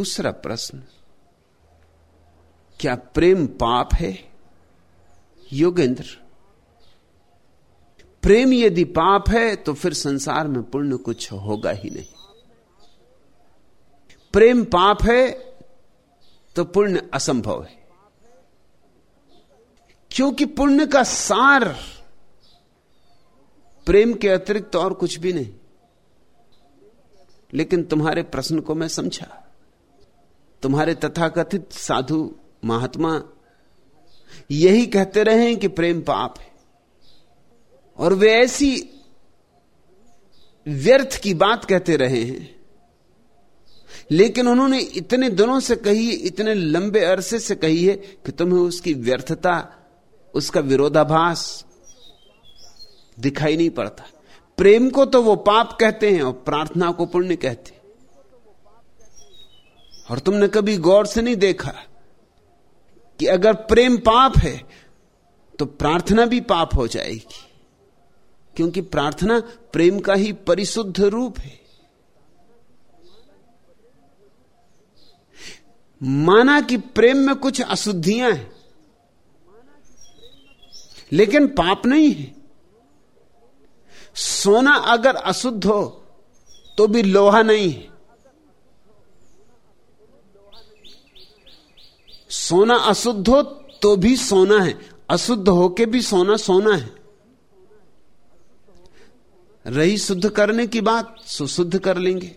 दूसरा प्रश्न, क्या प्रेम पाप है? योगेंद्र, प्रेम यदि पाप है तो फिर संसार में पुण्य कुछ होगा ही नहीं। प्रेम पाप है तो पुण्य असंभव है। क्योंकि पुण्य का सार प्रेम के अतिरिक्त और कुछ भी नहीं। लेकिन तुम्हारे प्रश्न को मैं समझा। तुम्हारे तथाकथित साधु महात्मा यही कहते रहे कि प्रेम पाप है। और वे ऐसी व्यर्थ की बात कहते रहे हैं। लेकिन उन्होंने इतने दिनों से कही, इतने लंबे अरसे से कही है कि तुम्हें उसकी व्यर्थता, उसका विरोधाभास दिखाई नहीं पड़ता। प्रेम को तो वो पाप कहते हैं और प्रार्थना को पुण्य कहते हैं। और तुमने कभी गौर से नहीं देखा कि अगर प्रेम पाप है तो प्रार्थना भी पाप हो जाएगी। क्योंकि प्रार्थना प्रेम का ही परिशुद्ध रूप है। माना कि प्रेम में कुछ अशुद्धियाँ हैं, लेकिन पाप नहीं है। सोना अगर अशुद्ध हो तो भी लोहा नहीं है। सोना अशुद्ध हो तो भी सोना है। अशुद्ध होके भी सोना सोना है। रही शुद्ध करने की बात, सुशुद्ध कर लेंगे।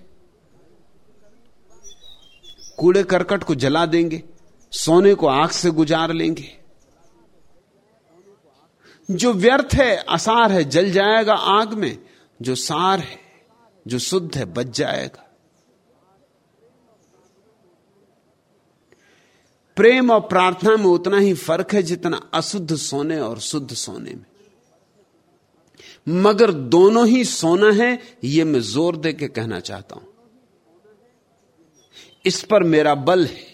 कूड़े करकट को जला देंगे। सोने को आग से गुजार लेंगे। जो व्यर्थ है, असार है, जल जाएगा आग में। जो सार है, जो शुद्ध है, बच जाएगा। प्रेम और प्रार्थना में उतना ही फ़र्क है जितना अशुद्ध सोने और शुद्ध सोने में। मगर दोनों ही सोना है यह मैं ज़ोर दे के कहना चाहता हूँ। इस पर मेरा बल है।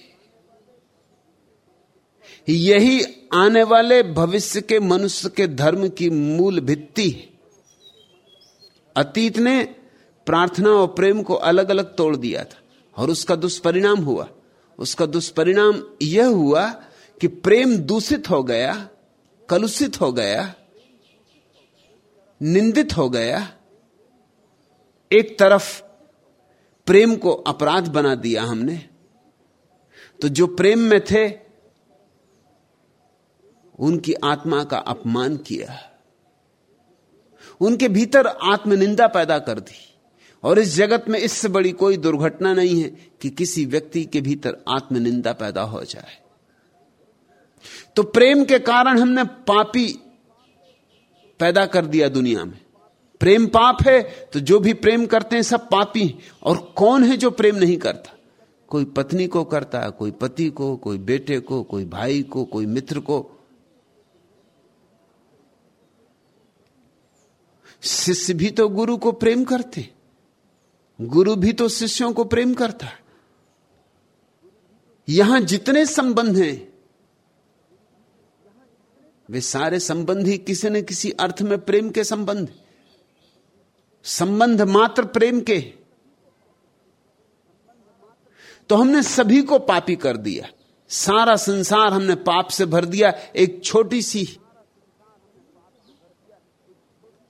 यही आने वाले भविष्य के मनुष्य के धर्म की मूल भित्ति है। अतीत ने प्रार्थना और प्रेम को अलग अलग तोड़ दिया था और उसका दुष्परिणाम हुआ। उसका दुष्परिणाम यह हुआ कि प्रेम दूषित हो गया, कलुषित हो गया, निंदित हो गया। एक तरफ़ प्रेम को अपराध बना दिया हमने। तो जो प्रेम में थे, उनकी आत्मा का अपमान किया। उनके भीतर आत्मनिंदा पैदा कर दी। और इस जगत में इससे बड़ी कोई दुर्घटना नहीं है कि किसी व्यक्ति के भीतर आत्मनिंदा पैदा हो जाए। तो प्रेम के कारण हमने पापी पैदा कर दिया दुनिया में। प्रेम पाप है तो जो भी प्रेम करते हैं सब पापी हैं। और कौन है जो प्रेम नहीं करता? कोई पत्नी को करता है कोई पति को, कोई बेटे को, कोई भाई को, कोई मित्र को। शिष्य भी तो गुरु को प्रेम करते गुरु भी तो शिष्यों को प्रेम करता है। यहाँ जितने संबंध हैं, वे सारे संबंध ही किसी न किसी अर्थ में प्रेम के संबंध संबंध मात्र प्रेम के तो हमने सभी को पापी कर दिया। सारा संसार हमने पाप से भर दिया, एक छोटी सी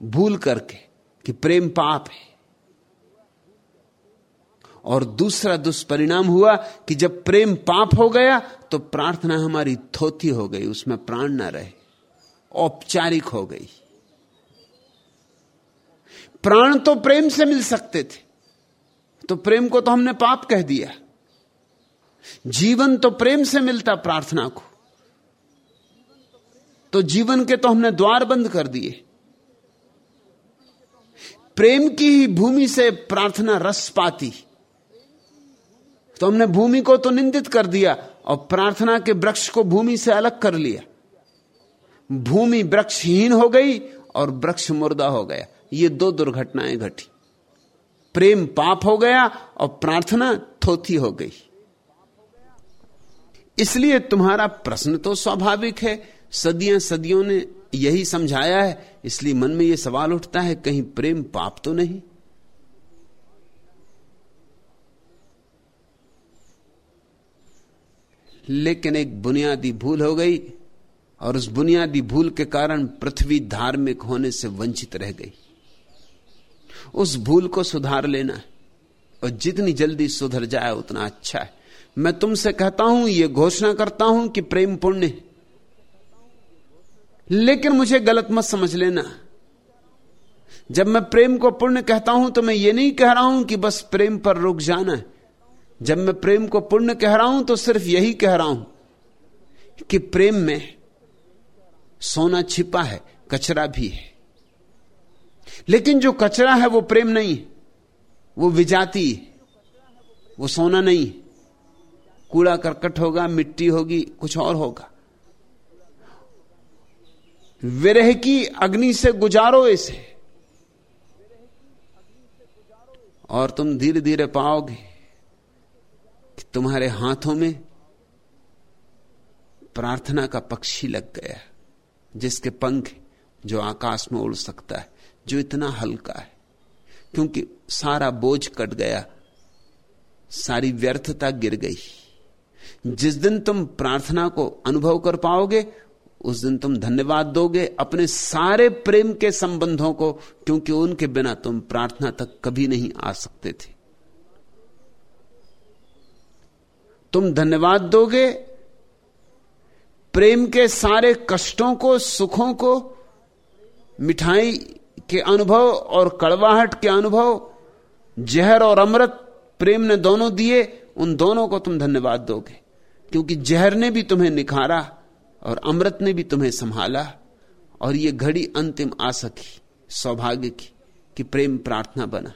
भूल करके कि प्रेम पाप है। और दूसरा दुष्परिणाम हुआ कि जब प्रेम पाप हो गया तो प्रार्थना हमारी थोथी हो गई, उसमें प्राण ना रहे, औपचारिक हो गई। प्राण तो प्रेम से मिल सकते थे तो प्रेम को तो हमने पाप कह दिया। जीवन तो प्रेम से मिलता प्रार्थना को तो जीवन के तो हमने द्वार बंद कर दिए। प्रेम की ही भूमि से प्रार्थना रस पाती। तो हमने भूमि को तो निंदित कर दिया और प्रार्थना के वृक्ष को भूमि से अलग कर लिया। भूमि वृक्षहीन हो गई और वृक्ष मुर्दा हो गया। ये दो दुर्घटनाएँ घटी। प्रेम पाप हो गया और प्रार्थना थोथी हो गई। इसलिए तुम्हारा प्रश्न तो स्वाभाविक है। सदियाँ सदियों ने यही समझाया है। इसलिए मन में यह सवाल उठता है, कहीं प्रेम पाप तो नहीं? लेकिन एक बुनियादी भूल हो गई और उस बुनियादी भूल के कारण पृथ्वी धार्मिक होने से वंचित रह गई। उस भूल को सुधार लेना है और जितनी जल्दी सुधर जाए उतना अच्छा है। मैं तुमसे कहता हूँ यह घोषणा करता हूँ कि प्रेम पुण्य लेकिन मुझे गलत मत समझ लेना। जब मैं प्रेम को पुण्य कहता हूँ तो मैं ये नहीं कह रहा हूँ कि बस प्रेम पर रुक जाना है। जब मैं प्रेम को पुण्य कह रहा हूँ तो सिर्फ़ यही कह रहा हूँ कि प्रेम में सोना छिपा है, कचरा भी है। लेकिन जो कचरा है, वो प्रेम नहीं वो विजाती वो सोना नहीं कूड़ा करकट होगा, मिट्टी होगी, कुछ और होगा। विरह की अग्नि से गुजारो इसे। और तुम धीरे धीरे पाओगे। तुम्हारे हाथों में प्रार्थना का पक्षी लग गया जिसके पंख जो आकाश में उड़ सकता है, जो इतना हल्का है। क्योंकि सारा बोझ कट गया, सारी व्यर्थता गिर गई। जिस दिन तुम प्रार्थना को अनुभव कर पाओगे, उस दिन तुम धन्यवाद दोगे अपने सारे प्रेम के संबंधों को, क्योंकि उनके बिना तुम प्रार्थना तक कभी नहीं आ सकते थे। तुम धन्यवाद दोगे? प्रेम के सारे कष्टों को, सुखों को, मिठाई के अनुभव और कड़वाहट के अनुभव, जहर और अमृत प्रेम ने दोनों दिए, उन दोनों को तुम धन्यवाद दोगे। क्योंकि जहर ने भी तुम्हें निखारा और अमृत ने भी तुम्हें संभाला और यह घड़ी अंतिम आ सकी सौभाग्य की, कि प्रेम प्रार्थना बना।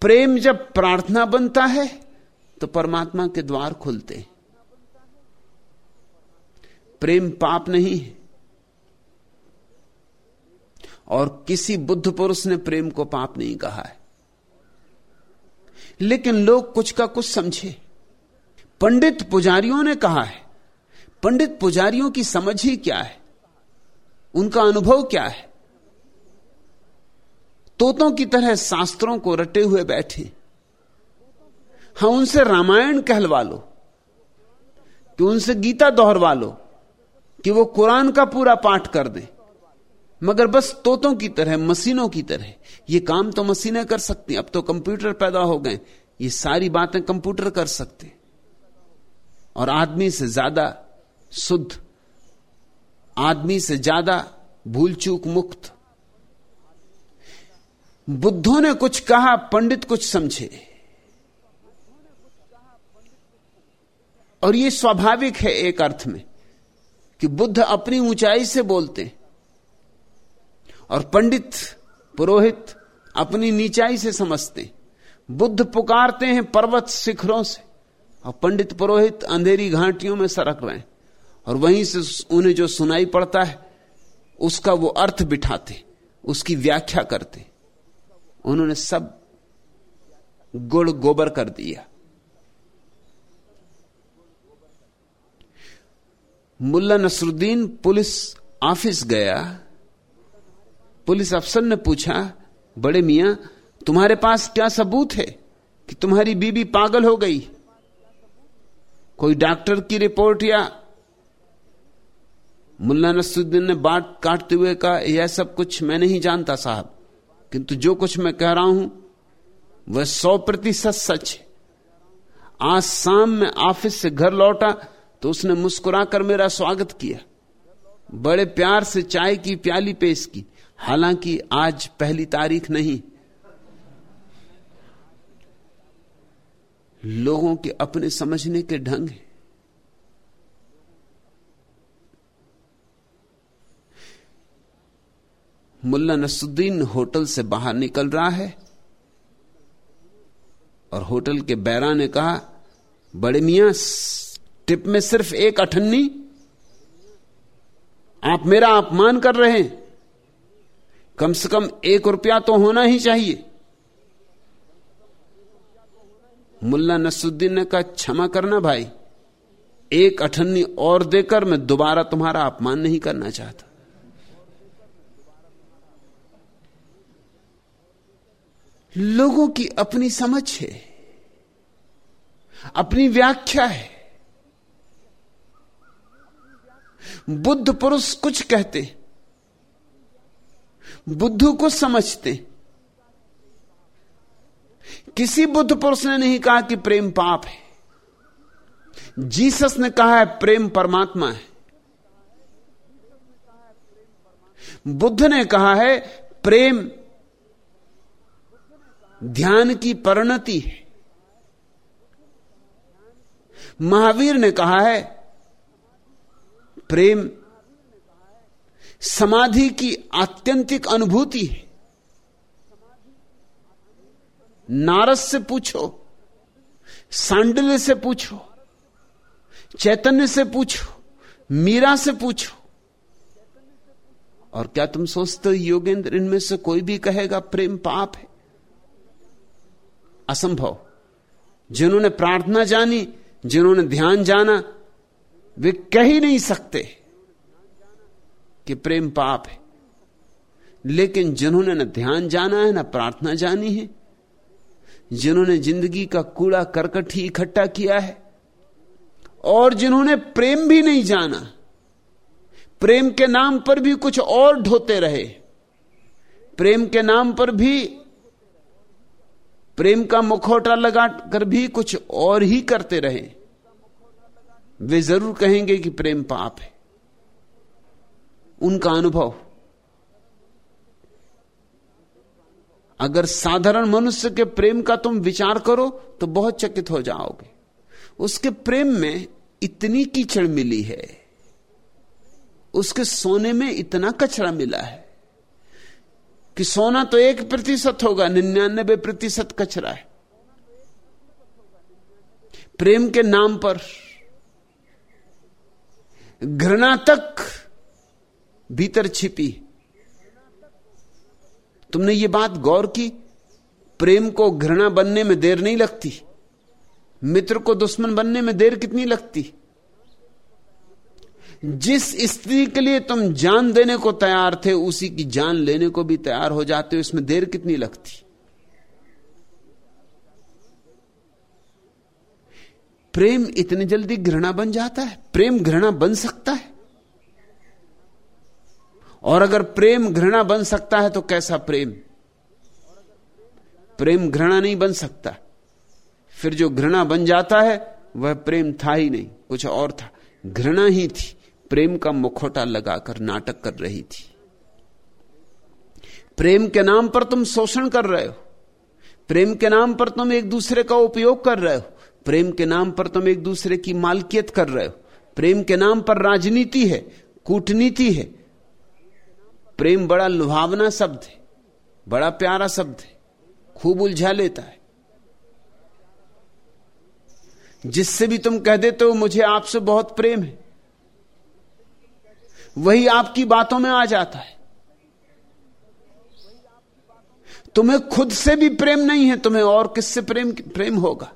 प्रेम जब प्रार्थना बनता है तो परमात्मा के द्वार खुलते प्रेम पाप नहीं है। और किसी बुद्ध पुरुष ने प्रेम को पाप नहीं कहा है। लेकिन लोग कुछ का कुछ समझे। पंडित पुजारियों ने कहा है, पंडित पुजारियों की समझ ही क्या है? उनका अनुभव क्या है? तोतों की तरह शास्त्रों को रटे हुए बैठे। हाँ उनसे रामायण कहलवा लो। कि उनसे गीता दोहरवा लो कि वो कुरान का पूरा पाठ कर दें। मगर बस तोतों की तरह, मशीनों की तरह। ये काम तो मशीनें कर सकती अब तो कंप्यूटर पैदा हो गए। ये सारी बातें कंप्यूटर कर सकते और आदमी से ज़्यादा शुद्ध, आदमी से ज़्यादा भूल चूक मुक्त। बुद्धों ने कुछ कहा, पंडित कुछ समझे। और यह स्वाभाविक है एक अर्थ में कि बुद्ध अपनी ऊंचाई से बोलते और पंडित, पुरोहित अपनी नीचाई से समझते। बुद्ध पुकारते हैं पर्वत शिखरों से और पंडित, पुरोहित अंधेरी घाटियों में सरक रहे हैं और वहीं से उन्हें जो सुनाई पड़ता है, उसका वो अर्थ बिठाते, उसकी व्याख्या करते। उन्होंने सब गुड़ गोबर कर दिया। मुल्ला नसरुद्दीन पुलिस ऑफ़िस गया। पुलिस अफसर ने पूछा, बड़े मियाँ, तुम्हारे पास क्या सबूत है कि तुम्हारी बीबी पागल हो गई? कोई डॉक्टर की रिपोर्ट या मुल्ला नसरुद्दीन ने बात काटते हुए कहा, यह सब कुछ मैं नहीं जानता साहब, किंतु जो कुछ मैं कह रहा हूँ, वह सौ प्रतिशत सच है। आज शाम में ऑफ़िस से घर लौटा तो उसने मुस्कुराकर मेरा स्वागत किया। बड़े प्यार से चाय की प्याली पेश की। हालाँकि आज पहली तारीख नहीं। लोगों के अपने समझने के ढंग है। मुल्ला नसुद्दीन होटल से बाहर निकल रहा है और होटल के बैरा ने कहा, बड़े मियाँ टिप में सिर्फ़ एक अठन्नी? आप मेरा अपमान कर रहे हैं। कम से कम एक रुपया तो होना ही चाहिए। मुल्ला नसुद्दीन ने कहा, क्षमा करना भाई, एक अठन्नी और देकर मैं दोबारा तुम्हारा अपमान नहीं करना चाहता। लोगों की अपनी समझ है, अपनी व्याख्या है। बुद्ध पुरुष कुछ कहते, बुद्धू को समझते। किसी बुद्ध पुरुष ने नहीं कहा कि प्रेम पाप है। जीसस ने कहा है, प्रेम परमात्मा है। बुद्ध ने कहा है, प्रेम ध्यान की परिणति है। महावीर ने कहा है प्रेम समाधि की आत्यंतिक अनुभूति है। नारस से पूछो, सांडल्य से पूछो, चैतन्य से पूछो, मीरा से पूछो। और क्या तुम सोचते हो योगेंद्र इनमें से कोई भी कहेगा प्रेम पाप है? असंभव। जिन्होंने प्रार्थना जानी, जिन्होंने ध्यान जाना वे कह ही नहीं सकते कि प्रेम पाप है। लेकिन जिन्होंने न ध्यान जाना है, न प्रार्थना जानी है, जिन्होंने ज़िंदगी का कूड़ा करकट ही इकट्ठा किया है, और जिन्होंने प्रेम भी नहीं जाना, प्रेम के नाम पर भी कुछ और ढोते रहे, प्रेम के नाम पर भी, प्रेम का मुखौटा लगा कर भी कुछ और ही करते रहे वे ज़रूर कहेंगे कि प्रेम पाप है। उनका अनुभव। अगर साधारण मनुष्य के प्रेम का तुम विचार करो तो बहुत चकित हो जाओगे। उसके प्रेम में इतनी कीचड़ मिली है। उसके सोने में इतना कचरा मिला है कि सोना तो एक प्रतिशत होगा, निन्यानबे प्रतिशत कचरा है। प्रेम के नाम पर घृणा तक भीतर छिपी। तुमने ये बात गौर की? प्रेम को घृणा बनने में देर नहीं लगती। मित्र को दुश्मन बनने में देर कितनी लगती? जिस स्त्री के लिए तुम जान देने को तैयार थे, उसी की जान लेने को भी तैयार हो जाते हो, इसमें देर कितनी लगती? प्रेम इतनी जल्दी घृणा बन जाता है, प्रेम घृणा बन सकता है। और अगर प्रेम घृणा बन सकता है तो कैसा प्रेम? प्रेम घृणा नहीं बन सकता। फिर जो घृणा बन जाता है, वह प्रेम था ही नहीं, कुछ और था। घृणा ही थी, प्रेम का मुखोटा लगाकर नाटक कर रही थी। प्रेम के नाम पर तुम शोषण कर रहे हो, प्रेम के नाम पर तुम एक दूसरे का उपयोग कर रहे हो प्रेम के नाम पर तुम एक दूसरे की मालकियत कर रहे हो। प्रेम के नाम पर राजनीति है, कूटनीति है। प्रेम बड़ा लुभावना शब्द है, बड़ा प्यारा शब्द है, खूब उलझा लेता है। जिससे भी तुम कह देते हो, मुझे आपसे बहुत प्रेम है। वही आपकी बातों में आ जाता है। तुम्हें खुद से भी प्रेम नहीं है, तुम्हें और किससे प्रेम प्रेम होगा?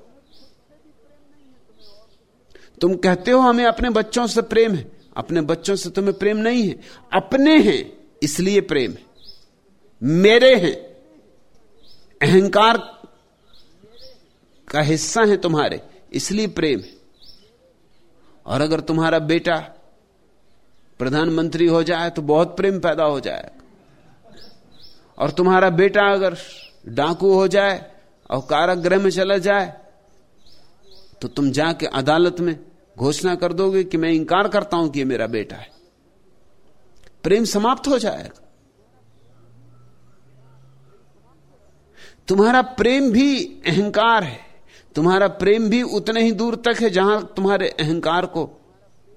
तुम कहते हो हमें अपने बच्चों से प्रेम है। अपने बच्चों से तुम्हें प्रेम नहीं है। अपने हैं, इसलिए प्रेम है। मेरे हैं। अहंकार का हिस्सा है तुम्हारे, इसलिए प्रेम है। और अगर तुम्हारा बेटा प्रधानमंत्री हो जाए तो बहुत प्रेम पैदा हो जाएगा और तुम्हारा बेटा अगर डाकू हो जाए, और कारागृह में चला जाए तो तुम जाके अदालत में घोषणा कर दोगे कि मैं इंकार करता हूँ कि ये मेरा बेटा है। प्रेम समाप्त हो जाएगा। तुम्हारा प्रेम भी अहंकार है। तुम्हारा प्रेम भी उतने ही दूर तक है जहाँ तुम्हारे अहंकार को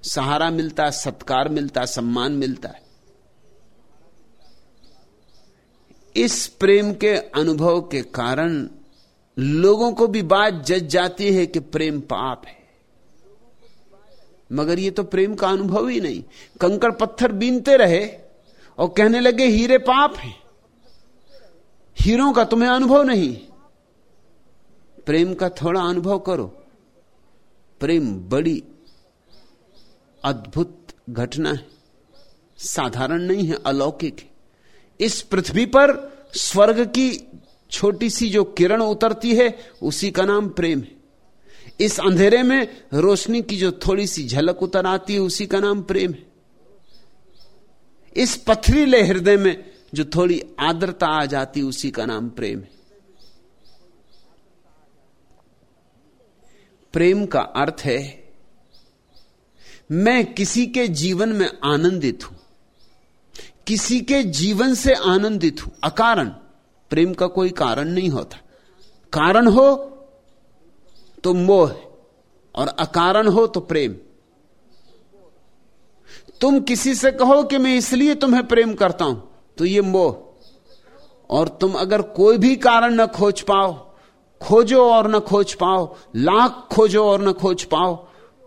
सहारा मिलता है सत्कार मिलता है सम्मान मिलता है। इस प्रेम के अनुभव के कारण लोगों को भी बात जज जाती है कि प्रेम पाप है। मगर ये तो प्रेम का अनुभव ही नहीं। कंकड़ पत्थर बीनते रहे और कहने लगे, हीरे पाप हैं। हीरों का तुम्हें अनुभव नहीं। प्रेम का थोड़ा अनुभव करो। प्रेम बड़ी अद्भुत घटना है। साधारण नहीं है, अलौकिक है। इस पृथ्वी पर स्वर्ग की छोटी सी जो किरण उतरती है, उसी का नाम प्रेम है। इस अंधेरे में रोशनी की जो थोड़ी सी झलक उतर आती है, उसी का नाम प्रेम है। इस पथरीले हृदय में जो थोड़ी आदरता आ जाती उसी का नाम प्रेम है। प्रेम का अर्थ है, मैं किसी के जीवन में आनंदित हूँ। किसी के जीवन से आनंदित हूँ। अकारण, प्रेम का कोई कारण नहीं होता। कारण हो तो मोह और अकारण हो तो प्रेम। तुम किसी से कहो कि मैं इसलिए तुम्हें प्रेम करता हूँ तो ये मोह। और तुम अगर कोई भी कारण न खोज पाओ, खोजो और न खोज पाओ, लाख खोजो और न खोज पाओ,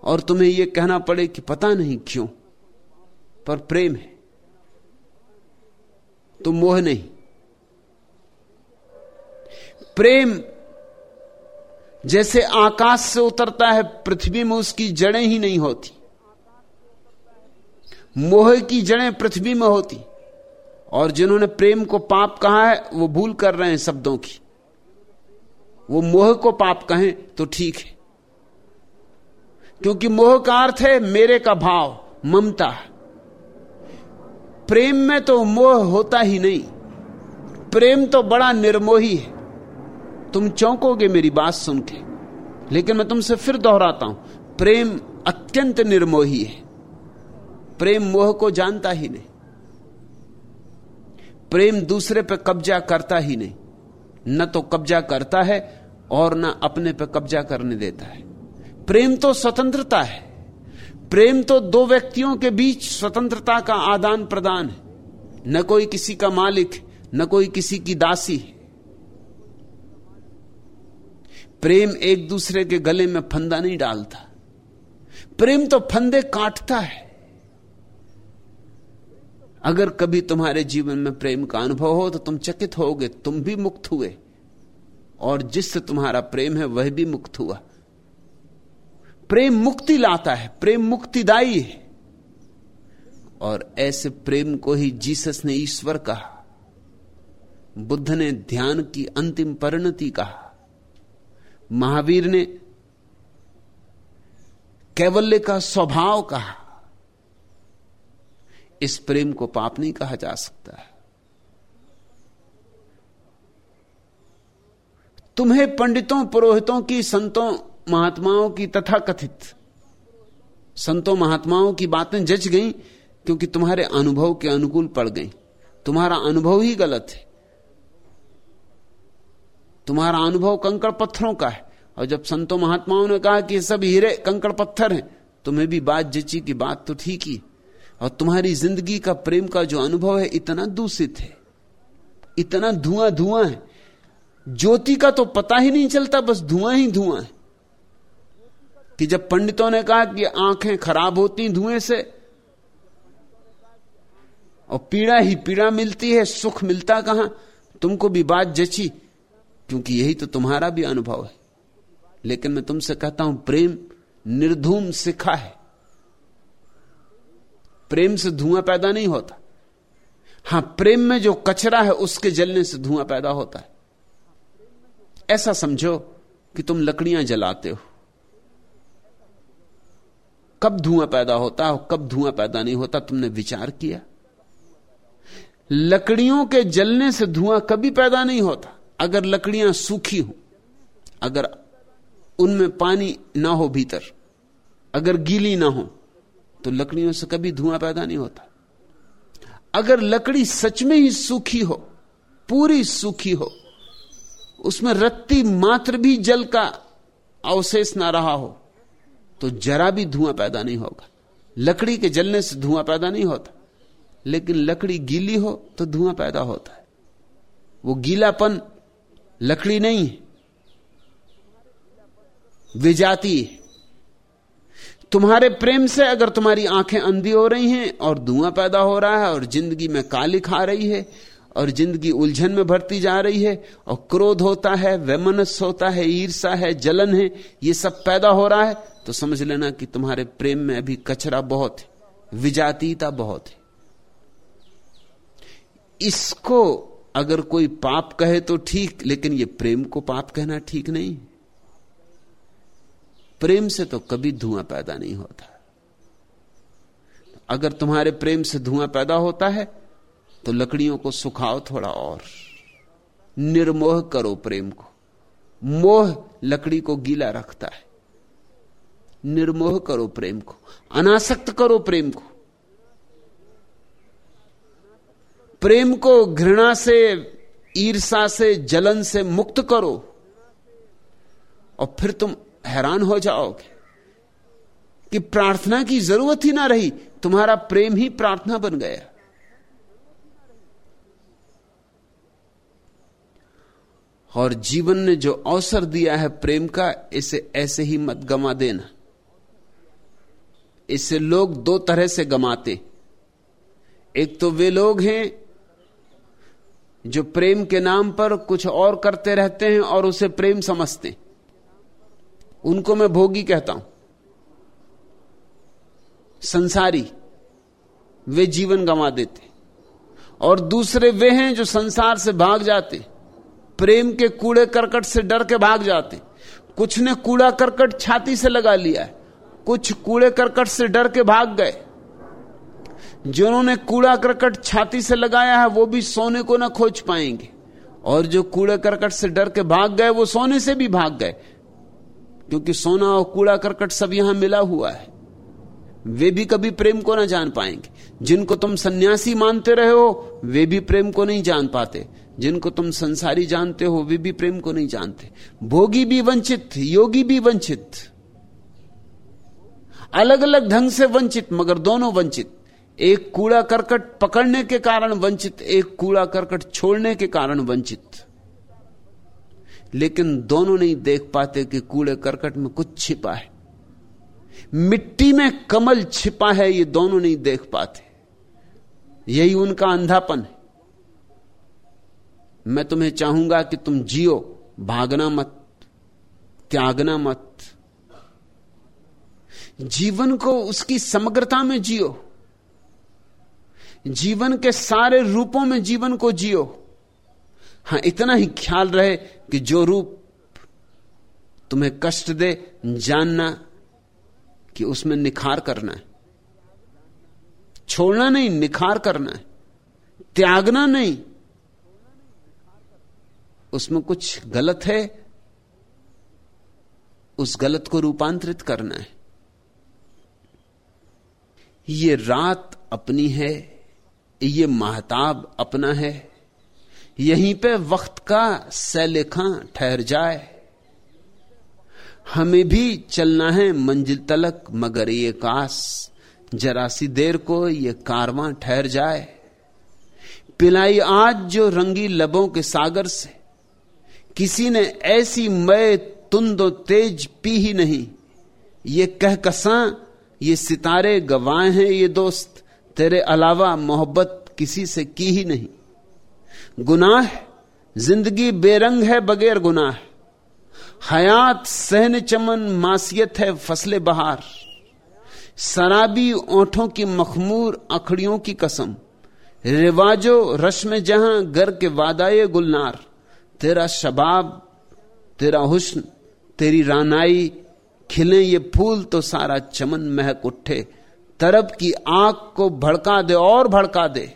और तुम्हें यह कहना पड़े कि पता नहीं क्यों, पर प्रेम है। तो मोह नहीं। प्रेम जैसे आकाश से उतरता है, पृथ्वी में उसकी जड़ें ही नहीं होती। मोह की जड़ें पृथ्वी में होती। और जिन्होंने प्रेम को पाप कहा है, वो भूल कर रहे हैं शब्दों की। वो मोह को पाप कहें तो ठीक है। क्योंकि मोह का अर्थ है, मेरे का भाव, ममता। प्रेम में तो मोह होता ही नहीं। प्रेम तो बड़ा निर्मोही है। तुम चौंकोगे मेरी बात सुन के। लेकिन मैं तुमसे फिर दोहराता हूँ, प्रेम अत्यंत निर्मोही है। प्रेम मोह को जानता ही नहीं। प्रेम दूसरे पर कब्जा करता ही नहीं। न तो कब्जा करता है और न अपने पर कब्जा करने देता है। प्रेम तो स्वतंत्रता है। प्रेम तो दो व्यक्तियों के बीच स्वतंत्रता का आदान प्रदान है। न कोई किसी का मालिक, न कोई किसी की दासी प्रेम एक दूसरे के गले में फंदा नहीं डालता। प्रेम तो फंदे काटता है। अगर कभी तुम्हारे जीवन में प्रेम का अनुभव हो तो तुम चकित होगे, तुम भी मुक्त हुए। और जिससे तुम्हारा प्रेम है, वह भी मुक्त हुआ। प्रेम मुक्ति लाता है, प्रेम मुक्तिदायी है। और ऐसे प्रेम को ही जीसस ने ईश्वर कहा। बुद्ध ने ध्यान की अंतिम परिणति कहा। महावीर ने कैवल्य का स्वभाव कहा, इस प्रेम को पाप नहीं कहा जा सकता। तुम्हें पंडितों, पुरोहितों की, संतों, महात्माओं की तथा कथित। संतों, महात्माओं की बातें जच गई, क्योंकि तुम्हारे अनुभव के अनुकूल पड़ गई। तुम्हारा अनुभव ही गलत है। तुम्हारा अनुभव कंकड़ पत्थरों का है। और जब संतों महात्माओं ने कहा कि सब हीरे कंकड़ पत्थर हैं, तुम्हें भी बात जची की बात तो ठीक ही। और तुम्हारी ज़िंदगी का प्रेम का जो अनुभव है, इतना दूषित है। इतना धुआँ धुआँ है। ज्योति का तो पता ही नहीं चलता, बस धुआँ ही धुआँ है। कि जब पंडितों ने कहा कि आँखें खराब होती धुएँ से, और पीड़ा ही पीड़ा मिलती है, सुख मिलता कहाँ? तुमको भी बात जची। क्योंकि यही तो तुम्हारा भी अनुभव है। लेकिन मैं तुमसे कहता हूँ, प्रेम निर्धूम सिखा है। प्रेम से धुआँ पैदा नहीं होता। हाँ, प्रेम में जो कचरा है, उसके जलने से धुआँ पैदा होता है। ऐसा समझो कि तुम लकड़ियाँ जलाते हो। कब धुआँ पैदा होता है कब धुआँ पैदा नहीं होता, तुमने विचार किया? लकड़ियों के जलने से धुआँ कभी पैदा नहीं होता। अगर लकड़ियाँ सूखी हो, अगर उनमें पानी ना हो भीतर, अगर गीली ना हो तो लकड़ियों से कभी धुआँ पैदा नहीं होता। अगर लकड़ी सच में ही सूखी हो, पूरी सूखी हो, उसमें रत्ती मात्र भी जल का अवशेष ना रहा हो तो जरा भी धुआँ पैदा नहीं होगा। लकड़ी के जलने से धुआँ पैदा नहीं होता, लेकिन लकड़ी गीली हो तो धुआँ पैदा होता है। वो गीलापन लकड़ी नहीं, विजाती। तुम्हारे प्रेम से अगर तुम्हारी आँखें अंधी हो रही हैं और धुआँ पैदा हो रहा है और ज़िंदगी में काली खा रही है और ज़िंदगी उलझन में भरती जा रही है और क्रोध होता है, वैमनस होता है ईर्षा है, जलन है, ये सब पैदा हो रहा है तो समझ लेना कि तुम्हारे प्रेम में अभी कचरा बहुत है, विजातीता बहुत है। इसको अगर कोई पाप कहे तो ठीक, लेकिन ये प्रेम को पाप कहना ठीक नहीं। प्रेम से तो कभी धुआँ पैदा नहीं होता। अगर तुम्हारे प्रेम से धुआँ पैदा होता है तो लकड़ियों को सुखाओ थोड़ा और। निर्मोह करो प्रेम को। मोह लकड़ी को गीला रखता है। निर्मोह करो प्रेम को। अनासक्त करो प्रेम को। प्रेम को घृणा से, ईर्षा से, जलन से मुक्त करो। और फिर तुम हैरान हो जाओगे कि प्रार्थना की ज़रूरत ही ना रही, तुम्हारा प्रेम ही प्रार्थना बन गया। और जीवन ने जो अवसर दिया है प्रेम का, इसे ऐसे ही मत गमा देना। इसे लोग दो तरह से गमाते। एक तो वे लोग हैं जो प्रेम के नाम पर कुछ और करते रहते हैं और उसे प्रेम समझते उनको मैं भोगी कहता हूँ। संसारी, वे जीवन गंवा देते और दूसरे वे हैं जो संसार से भाग जाते प्रेम के कूड़े करकट से डर के भाग जाते कुछ ने कूड़ा करकट छाती से लगा लिया है। कुछ कूड़े करकट से डर के भाग गए। जिन्होंने कूड़ा करकट छाती से लगाया है, वो भी सोने को ना खोज पाएँगे। और जो कूड़े करकट से डर के भाग गए, वो सोने से भी भाग गए। क्योंकि सोना और कूड़ा करकट सब यहाँ मिला हुआ है। वे भी कभी प्रेम को ना जान पाएँगे। जिनको तुम सन्यासी मानते रहे हो, वे भी प्रेम को नहीं जान पाते। जिनको तुम संसारी जानते हो, वे भी प्रेम को नहीं जानते। भोगी भी वंचित, योगी भी वंचित। अलग अलग ढंग से वंचित, मगर दोनों वंचित। एक कूड़ा करकट पकड़ने के कारण वंचित, एक कूड़ा करकट छोड़ने के कारण वंचित। लेकिन दोनों नहीं देख पाते कि कूड़े करकट में कुछ छिपा है। मिट्टी में कमल छिपा है, ये दोनों नहीं देख पाते। यही उनका अंधापन है। मैं तुम्हें चाहूँगा कि तुम जियो, भागना मत, त्यागना मत। जीवन को उसकी समग्रता में जियो। जीवन के सारे रूपों में जीवन को जियो। हाँ, इतना ही ख्याल रहे कि जो रूप तुम्हें कष्ट दे, जानना कि उसमें निखार करना है। छोड़ना नहीं, निखार करना है। त्यागना नहीं। उसमें कुछ गलत है, उस गलत को रूपांतरित करना है। ये रात अपनी है ये महताब अपना है। यहीं पे वक्त का सैलेखा ठहर जाए। हमें भी चलना है मंजिल तलक, मगर ये कास, जरा सी देर को ये कारवां ठहर जाए। पिलाई आज जो रंगी लबों के सागर से, किसी ने ऐसी मय तुंदो तेज पी ही नहीं। ये कह कसा ये सितारे गवाए हैं ये दोस्त तेरे अलावा मोहब्बत किसी से की ही नहीं। गुनाह ज़िंदगी बेरंग है बगैर गुनाह। हयात सहन चमन मासियत है फसले बहार। शराबी ओठों की मखमूर अखड़ियों की कसम। रिवाजो रश्म जहाँ घर के वादाए गुलनार। तेरा शबाब, तेरा हुस्न, तेरी रानाई, खिले ये फूल तो सारा चमन महक उठे। तरब की आँख को भड़का दे और भड़का दे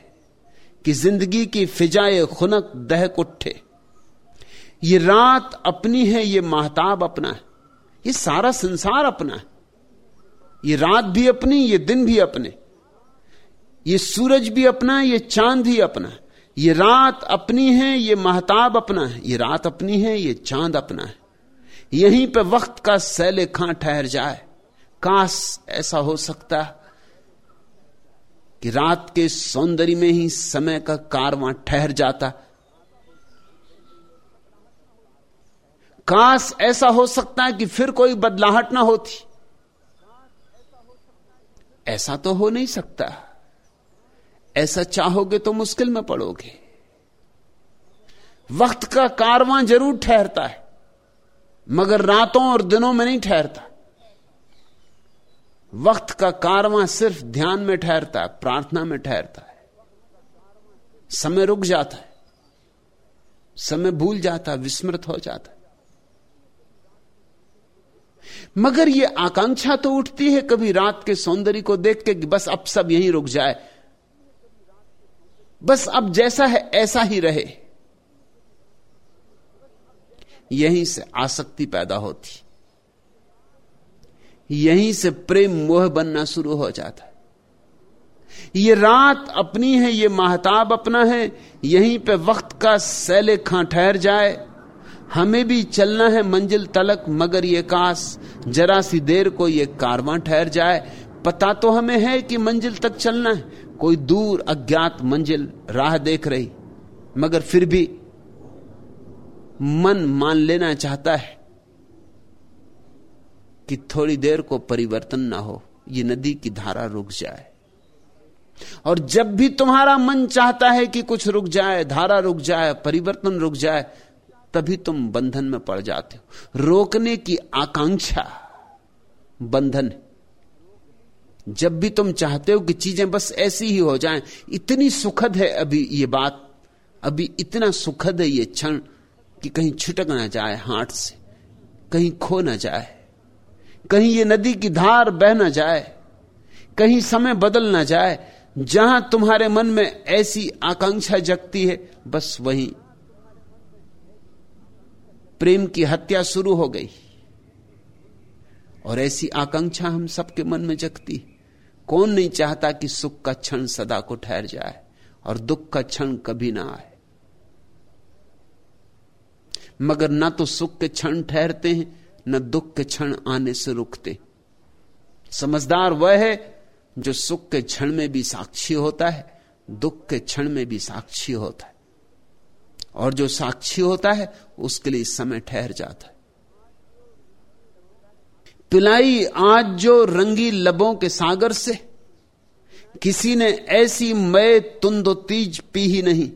कि ज़िंदगी की फिजाए खुनक दहक उठे। ये रात अपनी है, ये महताब अपना है। ये सारा संसार अपना है। ये रात भी अपनी, ये दिन भी अपने। ये सूरज भी अपना है, ये चाँद ही अपना है। ये रात अपनी है, ये महताब अपना है। ये रात अपनी है, ये चाँद अपना है। यहीं पे वक्त का सैले खां ठहर जाए। काश ऐसा हो सकता है। कि रात के सौंदर्य में ही समय का कारवां ठहर जाता। काश ऐसा हो सकता है कि फिर कोई बदलाहट ना होती। ऐसा तो हो नहीं सकता। ऐसा चाहोगे तो मुश्किल में पड़ोगे। वक्त का कारवां ज़रूर ठहरता है, मगर रातों और दिनों में नहीं ठहरता। वक्त का कारवां सिर्फ़ ध्यान में ठहरता है, प्रार्थना में ठहरता है। समय रुक जाता है। समय भूल जाता है, विस्मृत हो जाता है। मगर यह आकांक्षा तो उठती है कभी रात के सौंदर्य को देख के कि बस अब सब यहीं रुक जाए। बस अब जैसा है, ऐसा ही रहे। यहीं से आसक्ति पैदा होती। यहीं से प्रेम मोह बनना शुरू हो जाता है। ये रात अपनी है, ये महताब अपना है, यहीं पे वक्त का सैले खां ठहर जाए। हमें भी चलना है मंजिल तलक, मगर ये काश जरा सी देर को ये कारवां ठहर जाए। पता तो हमें है कि मंजिल तक चलना है, कोई दूर अज्ञात मंजिल राह देख रही। मगर फिर भी मन मान लेना चाहता है। कि थोड़ी देर को परिवर्तन ना हो, ये नदी की धारा रुक जाए। और जब भी तुम्हारा मन चाहता है कि कुछ रुक जाए, धारा रुक जाए, परिवर्तन रुक जाए, तभी तुम बंधन में पड़ जाते हो। रोकने की आकांक्षा बंधन जब भी तुम चाहते हो कि चीज़ें बस ऐसी ही हो जाएँ, इतनी सुखद है अभी ये बात, अभी इतना सुखद है ये क्षण कि कहीं छिटक ना जाए हाथ से, कहीं खो ना जाए। कहीं ये नदी की धार बह ना जाए, कहीं समय बदल ना जाए, जहाँ तुम्हारे मन में ऐसी आकांक्षा जगती है, बस वहीं। प्रेम की हत्या शुरू हो गई, और ऐसी आकांक्षा हम सबके मन में जगती कौन नहीं चाहता कि सुख का क्षण सदा को ठहर जाए, और दुख का क्षण कभी ना आए। मगर ना तो सुख के क्षण ठहरते हैं न दुख के क्षण आने से रुकते। समझदार वह है जो सुख के क्षण में भी साक्षी होता है, दुख के क्षण में भी साक्षी होता है। और जो साक्षी होता है, उसके लिए समय ठहर जाता है। पिलाई आज जो रंगी लबों के सागर से, किसी ने ऐसी मय तुंदो तीज पी ही नहीं।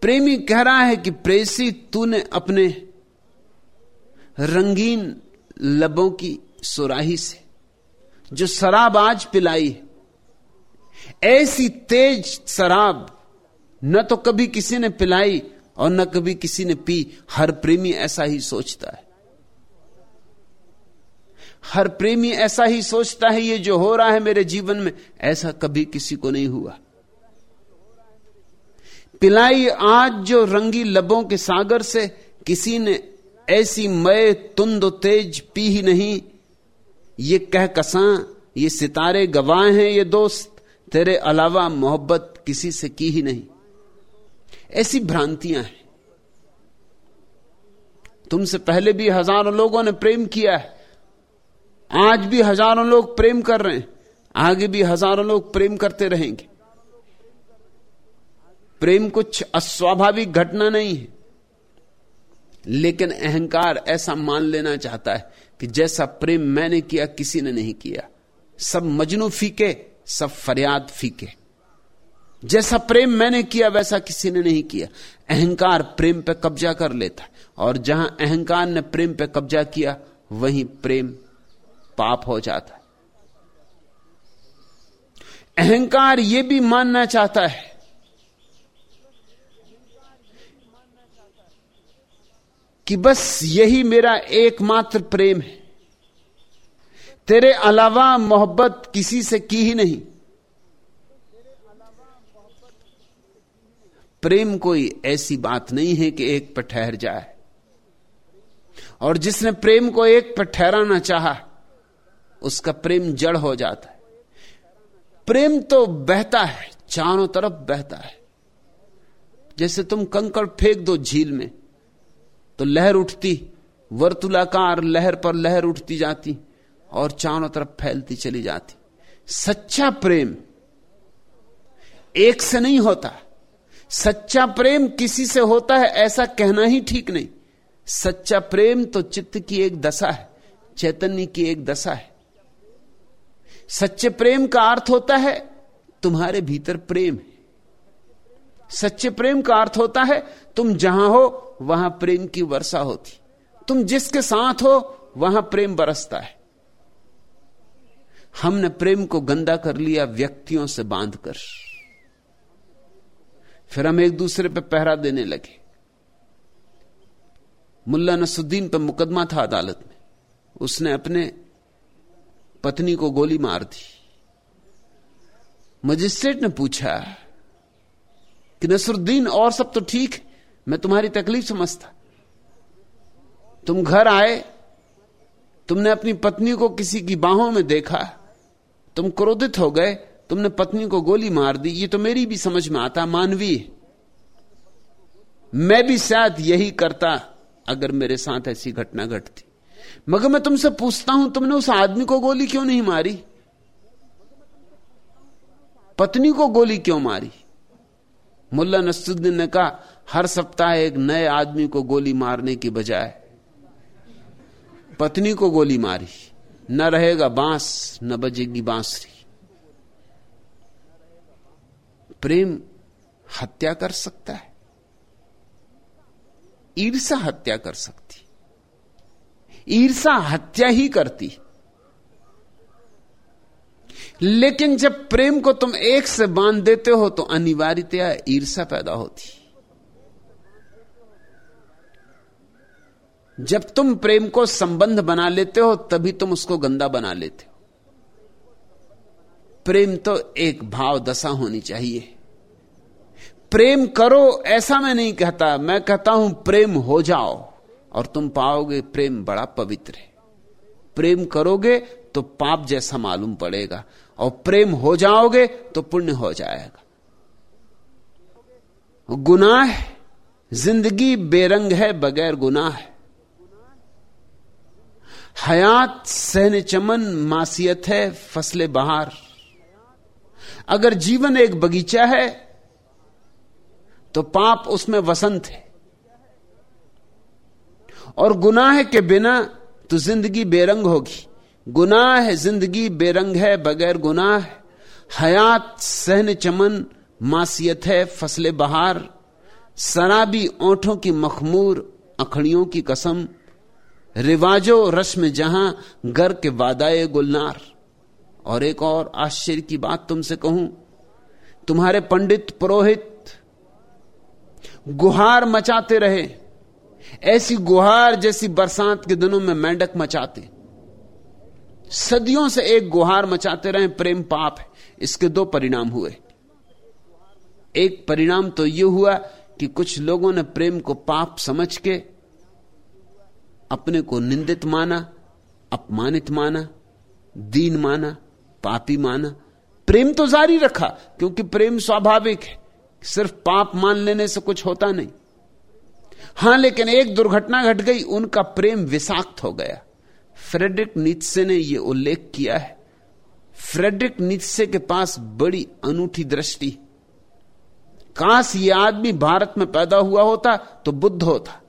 प्रेमी कह रहा है कि प्रेसी तूने अपने रंगीन लबों की सुराही से, जो शराब आज पिलाई ऐसी तेज शराब न तो कभी किसी ने पिलाई और न कभी किसी ने पी। हर प्रेमी ऐसा ही सोचता है। हर प्रेमी ऐसा ही सोचता है, ये जो हो रहा है मेरे जीवन में, ऐसा कभी किसी को नहीं हुआ। पिलाई आज जो रंगी लबों के सागर से, किसी ने ऐसी मय तुंद तेज पी ही नहीं। ये कह कसा, ये सितारे गवाह हैं ये दोस्त, तेरे अलावा मोहब्बत किसी से की ही नहीं। ऐसी भ्रांतियाँ हैं। तुमसे पहले भी हज़ारों लोगों ने प्रेम किया है। आज भी हज़ारों लोग प्रेम कर रहे हैं। आगे भी हज़ारों लोग प्रेम करते रहेंगे। प्रेम कुछ अस्वाभाविक घटना नहीं है। लेकिन अहंकार ऐसा मान लेना चाहता है कि जैसा प्रेम मैंने किया, किसी ने नहीं किया। सब मजनू फीके, सब फरियाद फीके। जैसा प्रेम मैंने किया, वैसा किसी ने नहीं किया। अहंकार प्रेम पे कब्जा कर लेता है। और जहाँ अहंकार ने प्रेम पे कब्जा किया, वहीं प्रेम पाप हो जाता है। अहंकार यह भी मानना चाहता है कि बस यही मेरा एकमात्र प्रेम है। तेरे अलावा मोहब्बत किसी से की ही नहीं। प्रेम कोई ऐसी बात नहीं है कि एक पर ठहर जाए। और जिसने प्रेम को एक पर ठहराना चाहा, उसका प्रेम जड़ हो जाता है। प्रेम तो बहता है, चारों तरफ़ बहता है। जैसे तुम कंकड़ फेंक दो झील में तो लहर उठती, वर्तुलाकार लहर पर लहर उठती जाती और चारों तरफ़ फैलती चली जाती। सच्चा प्रेम एक से नहीं होता। सच्चा प्रेम किसी से होता है ऐसा कहना ही ठीक नहीं। सच्चा प्रेम तो चित्त की एक दशा है, चैतन्य की एक दशा है। सच्चे प्रेम का अर्थ होता है तुम्हारे भीतर प्रेम है। सच्चे प्रेम का अर्थ होता है तुम जहाँ हो वहाँ प्रेम की वर्षा होती। तुम जिसके साथ हो, वहाँ प्रेम बरसता है। हमने प्रेम को गंदा कर लिया, व्यक्तियों से बांधकर। फिर हम एक दूसरे पर पहरा देने लगे। मुल्ला नसुद्दीन पर मुकदमा था अदालत में। उसने अपने पत्नी को गोली मार दी। मजिस्ट्रेट ने पूछा कि नसरुद्दीन और सब तो ठीक मैं तुम्हारी तकलीफ़ समझता। तुम घर आए, तुमने अपनी पत्नी को किसी की बाहों में देखा, तुम क्रोधित हो गए, तुमने पत्नी को गोली मार दी, ये तो मेरी भी समझ में आता, मानवीय। मैं भी शायद यही करता, अगर मेरे साथ ऐसी घटना घटती। मगर मैं तुमसे पूछता हूँ, तुमने उस आदमी को गोली क्यों नहीं मारी? पत्नी को गोली क्यों मारी? मुल्ला नसरुद्दीन ने कहा, हर सप्ताह एक नए आदमी को गोली मारने की बजाय, पत्नी को गोली मारी, न रहेगा बाँस, न बजेगी बांसरी। प्रेम हत्या कर सकता है ईर्षा हत्या कर सकती ईर्षा हत्या ही करती। लेकिन जब प्रेम को तुम एक से बाँध देते हो तो अनिवार्यतया ईर्षा पैदा होती। जब तुम प्रेम को संबंध बना लेते हो, तभी तुम उसको गंदा बना लेते हो। प्रेम तो एक भाव दशा होनी चाहिए। प्रेम करो, ऐसा मैं नहीं कहता। मैं कहता हूँ, प्रेम हो जाओ, और तुम पाओगे प्रेम बड़ा पवित्र है। प्रेम करोगे तो पाप जैसा मालूम पड़ेगा। और प्रेम हो जाओगे तो पुण्य हो जाएगा। गुनाह ज़िंदगी बेरंग है बगैर गुनाह है। हयात सहन चमन मासियत है, फसले बहार। अगर जीवन एक बगीचा है तो पाप उसमें वसंत है। और गुनाह के बिना तो ज़िंदगी बेरंग होगी। गुनाह है, ज़िंदगी बेरंग है, बगैर गुनाह। हयात, सहन चमन, मासियत है, फसले बहार। शराबी ओठों की मखमूर, अखड़ियों की कसम। रिवाजो रस्म जहाँ, घर के वादाए गुलनार। और एक और आश्चर्य की बात तुमसे कहूँ। तुम्हारे पंडित पुरोहित गुहार मचाते रहे। ऐसी गुहार जैसी बरसात के दिनों में मेंढक मचाते। सदियों से एक गुहार मचाते रहे, प्रेम पाप है। इसके दो परिणाम हुए। एक परिणाम तो यह हुआ कि कुछ लोगों ने प्रेम को पाप समझ के अपने को निंदित माना, अपमानित माना, दीन माना, पापी माना। प्रेम तो जारी रखा, क्योंकि प्रेम स्वाभाविक है। सिर्फ़ पाप मान लेने से कुछ होता नहीं। हाँ, लेकिन एक दुर्घटना घट गई, उनका प्रेम विषाक्त हो गया। फ्रेडरिक नीत्से ने यह उल्लेख किया है। फ्रेडरिक नीत्से के पास बड़ी अनूठी दृष्टि। काश यह आदमी भारत में पैदा हुआ होता तो बुद्ध होता।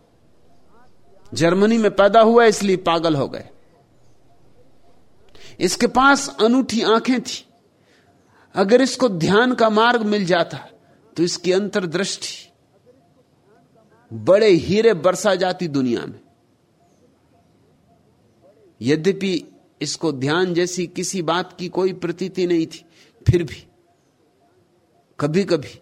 जर्मनी में पैदा हुआ, इसलिए पागल हो गए। इसके पास अनूठी आँखें थी। अगर इसको ध्यान का मार्ग मिल जाता तो इसकी अंतर्दृष्टि। बड़े हीरे बरसा जाती दुनिया में। यद्यपि इसको ध्यान जैसी किसी बात की कोई प्रतीति नहीं थी, फिर भी कभी कभी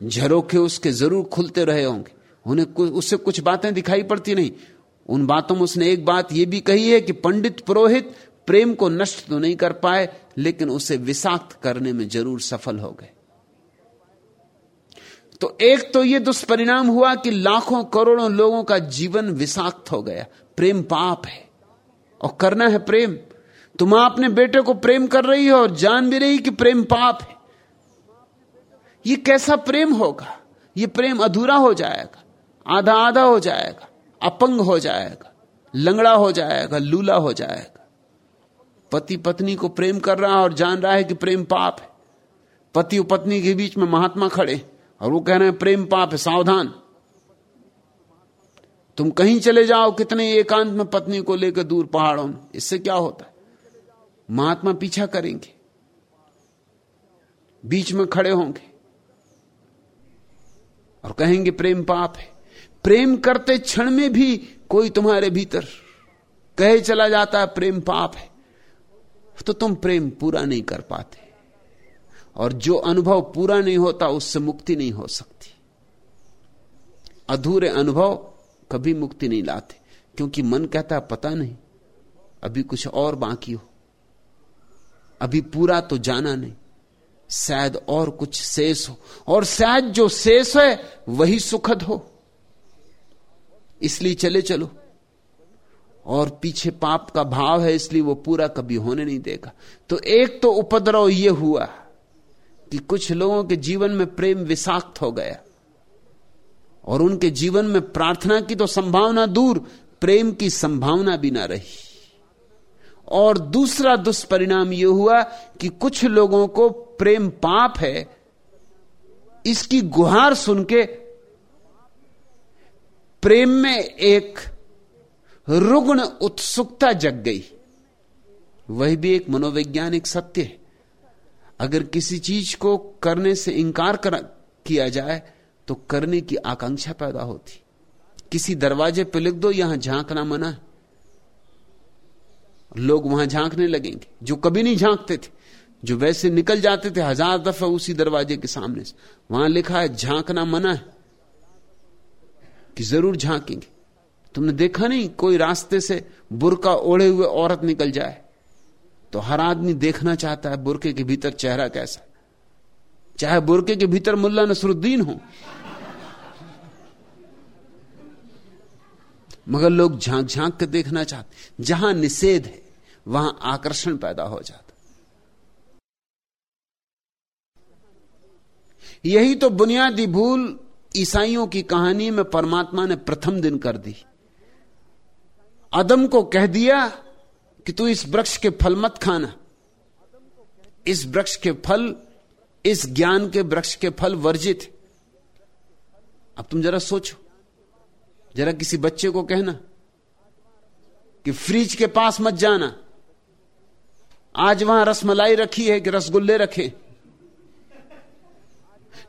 झरोखे उसके ज़रूर खुलते रहे होंगे। उन्हें उससे कुछ बातें दिखाई पड़ती नहीं। उन बातों में उसने एक बात यह भी कही है कि पंडित पुरोहित प्रेम को नष्ट तो नहीं कर पाए, लेकिन उसे विषाक्त करने में ज़रूर सफल हो गए। तो एक तो यह दुष्परिणाम हुआ कि लाखों करोड़ों लोगों का जीवन विषाक्त हो गया। प्रेम पाप है और करना है प्रेम। तुम अपने बेटे को प्रेम कर रही हो और जान भी रही कि प्रेम पाप है। यह कैसा प्रेम होगा? यह प्रेम अधूरा हो जाएगा आधा आधा हो जाएगा, अपंग हो जाएगा, लंगड़ा हो जाएगा, लूला हो जाएगा। पति पत्नी को प्रेम कर रहा है और जान रहा है कि प्रेम पाप है। पति और पत्नी के बीच में महात्मा खड़े और वो कह रहे हैं, प्रेम पाप है, सावधान। तुम कहीं चले जाओ, कितने एकांत में पत्नी को लेकर दूर पहाड़ों में। इससे क्या होता है? महात्मा पीछा करेंगे। बीच में खड़े होंगे। और कहेंगे, प्रेम पाप है। प्रेम करते क्षण में भी कोई तुम्हारे भीतर कहे चला जाता है, प्रेम पाप है। तो तुम प्रेम पूरा नहीं कर पाते। और जो अनुभव पूरा नहीं होता, उससे मुक्ति नहीं हो सकती। अधूरे अनुभव कभी मुक्ति नहीं लाते, क्योंकि मन कहता है, पता नहीं, अभी कुछ और बाकी हो। अभी पूरा तो जाना नहीं, शायद और कुछ शेष हो, और शायद जो शेष है, वही सुखद हो। इसलिए चले चलो। और पीछे पाप का भाव है, इसलिए वो पूरा कभी होने नहीं देगा। तो एक तो उपद्रव यह हुआ। कि कुछ लोगों के जीवन में प्रेम विषाक्त हो गया। और उनके जीवन में प्रार्थना की तो संभावना दूर, प्रेम की संभावना भी ना रही। और दूसरा दुष्परिणाम यह हुआ कि कुछ लोगों को प्रेम पाप है, इसकी गुहार सुन के प्रेम में एक रुग्ण उत्सुकता जग गई। वह भी एक मनोवैज्ञानिक सत्य है। अगर किसी चीज़ को करने से इंकार कर, किया जाए तो करने की आकांक्षा पैदा होती। किसी दरवाजे पर लिख दो यहाँ झांकना मना। है लोग वहाँ झांकने लगेंगे। जो कभी नहीं झांकते थे जो वैसे निकल जाते थे हज़ार दफे उसी दरवाजे के सामने से। वहाँ लिखा है झांकना मना है कि ज़रूर झांकेंगे। तुमने देखा नहीं कोई रास्ते से बुरका ओढ़े हुए औरत निकल जाए। तो हर आदमी देखना चाहता है बुरके के भीतर चेहरा कैसा। चाहे बुरके के भीतर मुल्ला नसरुद्दीन हो। मगर लोग झाँक झाँक के देखना चाहते जहाँ निषेध है, वहाँ आकर्षण पैदा हो जाता यही तो बुनियादी भूल ईसाइयों की कहानी में परमात्मा ने प्रथम दिन कर दी। अदम को कह दिया कि तू इस वृक्ष के फल मत खाना। इस वृक्ष के फल, इस ज्ञान के वृक्ष के फल वर्जित। अब तुम जरा सोचो, जरा किसी बच्चे को कहना कि फ्रिज के पास मत जाना। आज वहाँ रसमलाई रखी है कि रसगुल्ले रखे।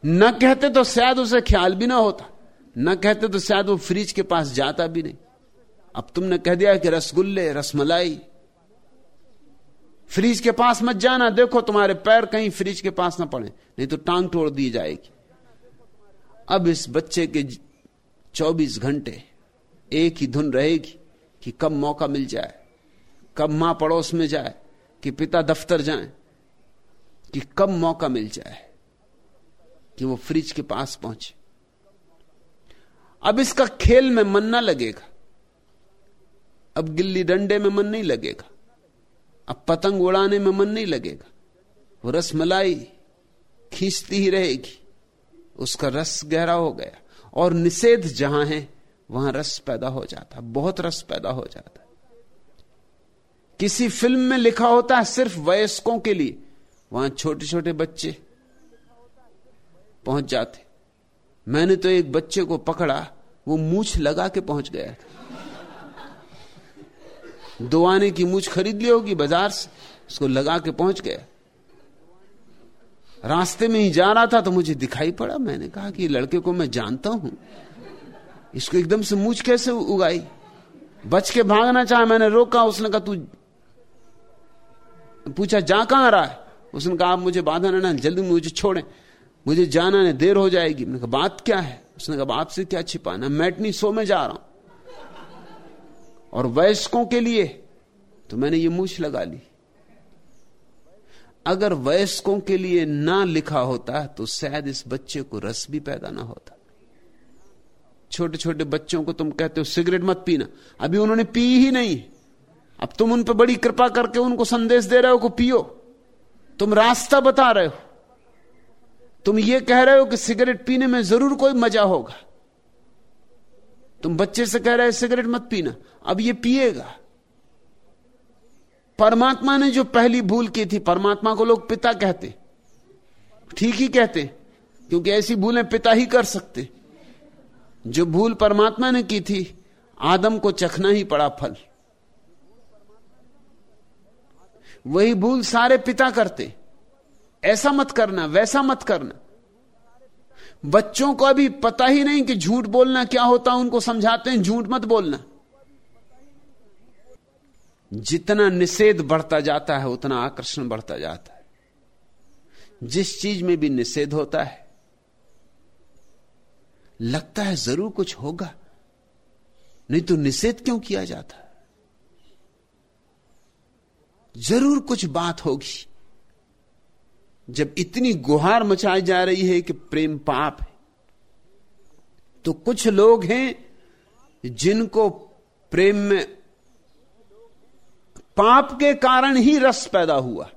न कहते तो शायद उसे ख्याल भी ना होता, न कहते तो शायद वो फ्रिज के पास जाता भी नहीं। अब तुमने कह दिया कि रसगुल्ले, रसमलाई फ्रिज के पास मत जाना, देखो तुम्हारे पैर कहीं फ्रिज के पास ना पड़े, नहीं तो टांग तोड़ दी जाएगी। अब इस बच्चे के 24 घंटे एक ही धुन रहेगी कि कब मौका मिल जाए, कब माँ पड़ोस में जाए, कि पिता दफ्तर जाए, कि कब मौका मिल जाए कि वो फ्रिज के पास पहुँचे। अब इसका खेल में मन ना लगेगा। अब गिल्ली डंडे में मन नहीं लगेगा। अब पतंग उड़ाने में मन नहीं लगेगा। वो रसमलाई खींचती ही रहेगी। उसका रस गहरा हो गया। और निषेध जहाँ है, वहाँ रस पैदा हो जाता। बहुत रस पैदा हो जाता। किसी फ़िल्म में लिखा होता है सिर्फ़ वयस्कों के लिए। वहाँ छोटे छोटे बच्चे पहुँच जाते। मैंने तो एक बच्चे को पकड़ा, वो मूछ लगा के पहुँच गया था। दो आने की मूछ खरीद ली होगी बाज़ार से। उसको लगा के पहुँच गया। रास्ते में ही जा रहा था तो मुझे दिखाई पड़ा। मैंने कहा कि लड़के को मैं जानता हूँ। इसको एकदम से मूछ कैसे उगाई? बच के भागना चाहा, मैंने रोका। उसने कहा, तू पूछा, जा कहाँ रहा है? उसने कहा, आप मुझे बाधा ना जल्दी मुझे छोड़े। मुझे जाना नहीं देर हो जाएगी। मैंने कहा, बात क्या है? उसने कहा आपसे क्या छिपाना? मैटनी सो में जा रहा हूँ। और वयस्कों के लिए तो मैंने ये मूछ लगा ली। अगर वयस्कों के लिए ना लिखा होता तो शायद इस बच्चे को रस भी पैदा ना होता। छोटे छोटे बच्चों को तुम कहते हो, सिगरेट मत पीना। अभी उन्होंने पी ही नहीं। अब तुम उन पर बड़ी कृपा करके उनको संदेश दे रहे हो को पियो। तुम रास्ता बता रहे हो। तुम ये कह रहे हो कि सिगरेट पीने में ज़रूर कोई मज़ा होगा। तुम बच्चे से कह रहे सिगरेट मत पीना। अब ये पिएगा। परमात्मा ने जो पहली भूल की थी, परमात्मा को लोग पिता कहते। ठीक ही कहते, क्योंकि ऐसी भूलें पिता ही कर सकते। जो भूल परमात्मा ने की थी, आदम को चखना ही पड़ा फल। वही भूल सारे पिता करते। ऐसा मत करना, वैसा मत करना। बच्चों को अभी पता ही नहीं कि झूठ बोलना क्या होता है उनको समझाते हैं, झूठ मत बोलना। जितना निषेध बढ़ता जाता है, उतना आकर्षण बढ़ता जाता है। जिस चीज़ में भी निषेध होता है, लगता है ज़रूर कुछ होगा, नहीं तो निषेध क्यों किया जाता? ज़रूर कुछ बात होगी। जब इतनी गुहार मचाई जा रही है कि प्रेम पाप है तो कुछ लोग हैं जिनको प्रेम में पाप के कारण ही रस पैदा हुआ।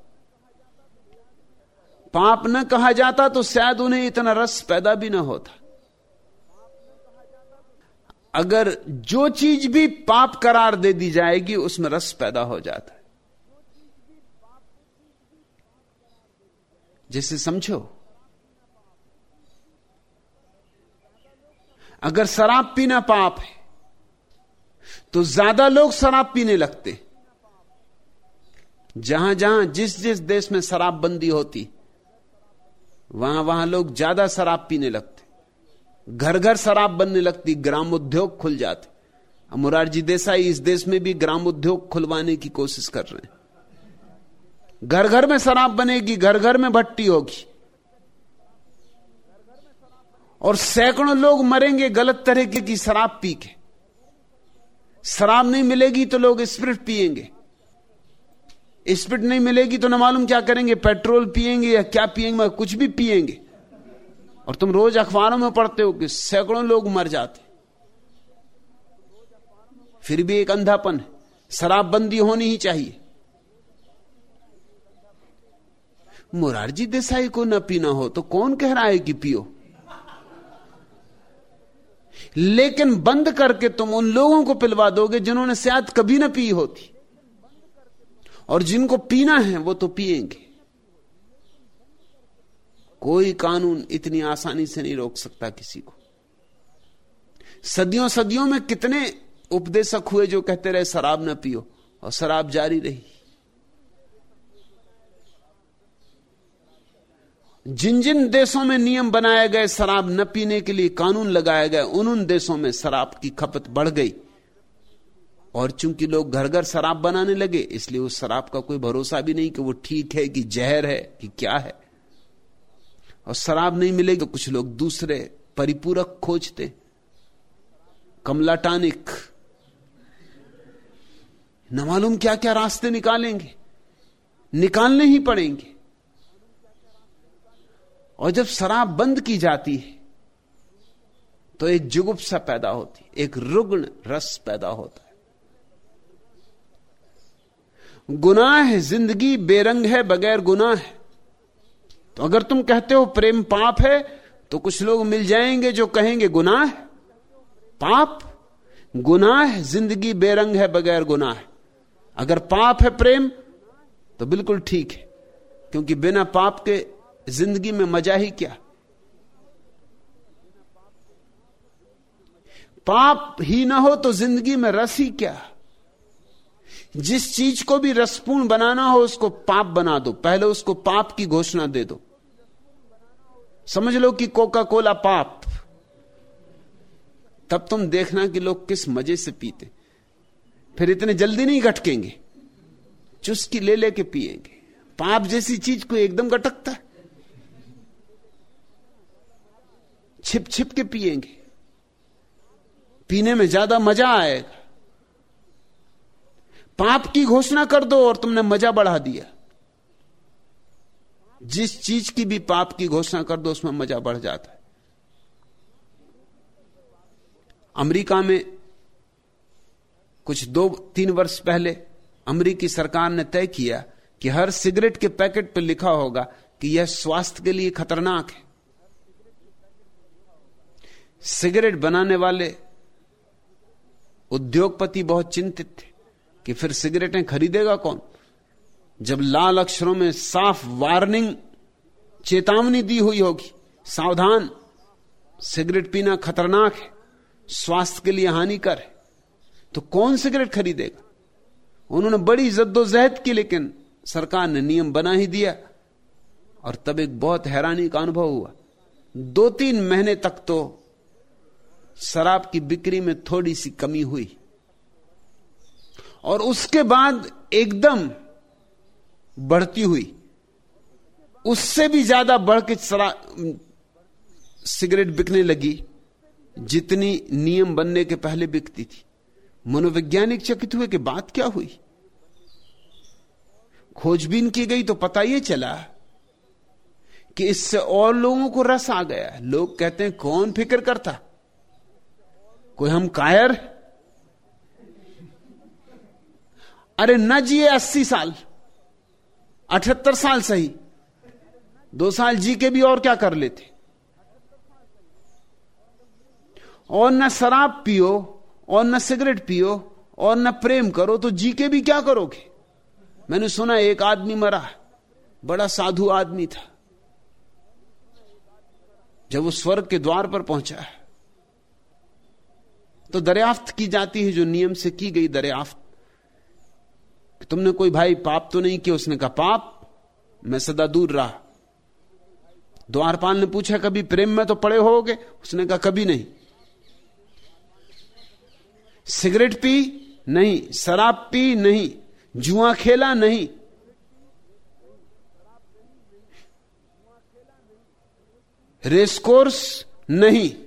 पाप न कहा जाता तो शायद उन्हें इतना रस पैदा भी ना होता। अगर जो चीज़ भी पाप करार दे दी जाएगी, उसमें रस पैदा हो जाता। जैसे समझो। अगर शराब पीना पाप है तो ज़्यादा लोग शराब पीने लगते। जहाँ जहाँ, जिस जिस देश में शराबबंदी होती, वहाँ वहाँ लोग ज़्यादा शराब पीने लगते। घर घर शराब बनने लगती ग्राम उद्योग खुल जाते। मुरारजी देसाई इस देश में भी ग्राम उद्योग खुलवाने की कोशिश कर रहे हैं। घर घर में शराब बनेगी घर घर में भट्टी होगी। और सैकड़ों लोग मरेंगे, गलत तरह की शराब पी के शराब नहीं मिलेगी तो लोग स्प्रिट पिएँगे स्प्रिट नहीं मिलेगी तो ना मालूम क्या करेंगे, पेट्रोल पिएँगे या क्या पिएँगे कुछ भी पिएँगे और तुम रोज अखबारों में पढ़ते हो कि सैकड़ों लोग मर जाते। फिर भी एक अंधापन है। शराबबंदी होनी ही चाहिए। मुरारजी देसाई को न पीना हो तो कौन कह रहा है कि पियो? लेकिन बंद करके तुम उन लोगों को पिलवा दोगे जिन्होंने शायद कभी ना पी होती। और जिनको पीना है वो तो पिएँगे कोई कानून इतनी आसानी से नहीं रोक सकता किसी को। सदियों सदियों में कितने उपदेशक हुए जो कहते रहे, शराब ना पियो, और शराब जारी रही। जिन जिन देशों में नियम बनाए गए शराब न पीने के लिए कानून लगाए गए उन उन देशों में शराब की खपत बढ़ गई। और चूँकि लोग घर घर शराब बनाने लगे, इसलिए उस शराब का कोई भरोसा भी नहीं कि वो ठीक है, कि जहर है, कि क्या है। और शराब नहीं मिलेगी तो कुछ लोग दूसरे परिपूरक खोजते। कमला टानिक। न मालूम क्या क्या रास्ते निकालेंगे। निकालने ही पड़ेंगे। और जब शराब बंद की जाती है तो एक जुगुप्सा पैदा होती एक रुग्ण रस पैदा होता है। गुनाह है, ज़िंदगी बेरंग है, बगैर गुनाह है। तो अगर तुम कहते हो प्रेम पाप है तो कुछ लोग मिल जाएँगे जो कहेंगे गुनाह पाप, गुनाह है, ज़िंदगी बेरंग है, बगैर गुनाह है। अगर पाप है प्रेम तो बिल्कुल ठीक है, क्योंकि बिना पाप के ज़िंदगी में मज़ा ही क्या? पाप ही ना हो तो ज़िंदगी में रस ही क्या? जिस चीज़ को भी रसपूर्ण बनाना हो, उसको पाप बना दो। पहले उसको पाप की घोषणा दे दो। समझ लो कि कोका कोला पाप। तब तुम देखना कि लोग किस मज़े से पीते। फिर इतने जल्दी नहीं गटकेंगे चुस्की ले लेके पिएँगे। पाप जैसी चीज़ को एकदम गटकता है। छिप छिप के पिएँगे। पीने में ज़्यादा मज़ा आएगा। पाप की घोषणा कर दो और तुमने मज़ा बढ़ा दिया। जिस चीज़ की भी पाप की घोषणा कर दो, उसमें मज़ा बढ़ जाता है। अमेरिका में कुछ दो, तीन वर्ष पहले अमेरिकी सरकार ने तय किया कि हर सिगरेट के पैकेट पर लिखा होगा कि यह स्वास्थ्य के लिए खतरनाक है। सिगरेट बनाने वाले उद्योगपति बहुत चिंतित थे कि फिर सिगरेटें खरीदेगा कौन? जब लाल अक्षरों में साफ़ वार्निंग चेतावनी दी हुई होगी, सावधान, सिगरेट पीना खतरनाक है, स्वास्थ्य के लिए हानिकर है तो कौन सिगरेट खरीदेगा? उन्होंने बड़ी जद्दोजहद की, लेकिन सरकार ने नियम बना ही दिया और तब एक बहुत हैरानी का अनुभव हुआ। दो तीन महीने तक तो शराब की बिक्री में थोड़ी सी कमी हुई। और उसके बाद एकदम बढ़ती हुई। उससे भी ज़्यादा बढ़ के सिगरेट बिकने लगी, जितनी नियम बनने के पहले बिकती थी। मनोवैज्ञानिक चकित हुए कि बात क्या हुई? खोजबीन की गई तो पता यह चला कि इससे और लोगों को रस आ गया। लोग कहते हैं, कौन फ़िक्र करता? कोई हम कायर? अरे न जिए अस्सी साल। अठहत्तर साल सही। दो साल जी के भी और क्या कर लेते? और न शराब पियो, और न सिगरेट पियो, और न प्रेम करो तो जी के भी क्या करोगे? मैंने सुना एक आदमी मरा। बड़ा साधु आदमी था। जब वो स्वर्ग के द्वार पर पहुँचा है। तो दरियाफ्त की जाती है जो नियम से की गई दरियाफ्त। तुमने कोई भाई पाप तो नहीं किया? उसने कहा, पाप, मैं सदा दूर रहा। द्वारपाल ने पूछा, कभी प्रेम में तो पड़े होगे? उसने कहा, कभी नहीं। सिगरेट पी? नहीं। शराब पी? नहीं। जुआ खेला? नहीं। रेसकोर्स नहीं।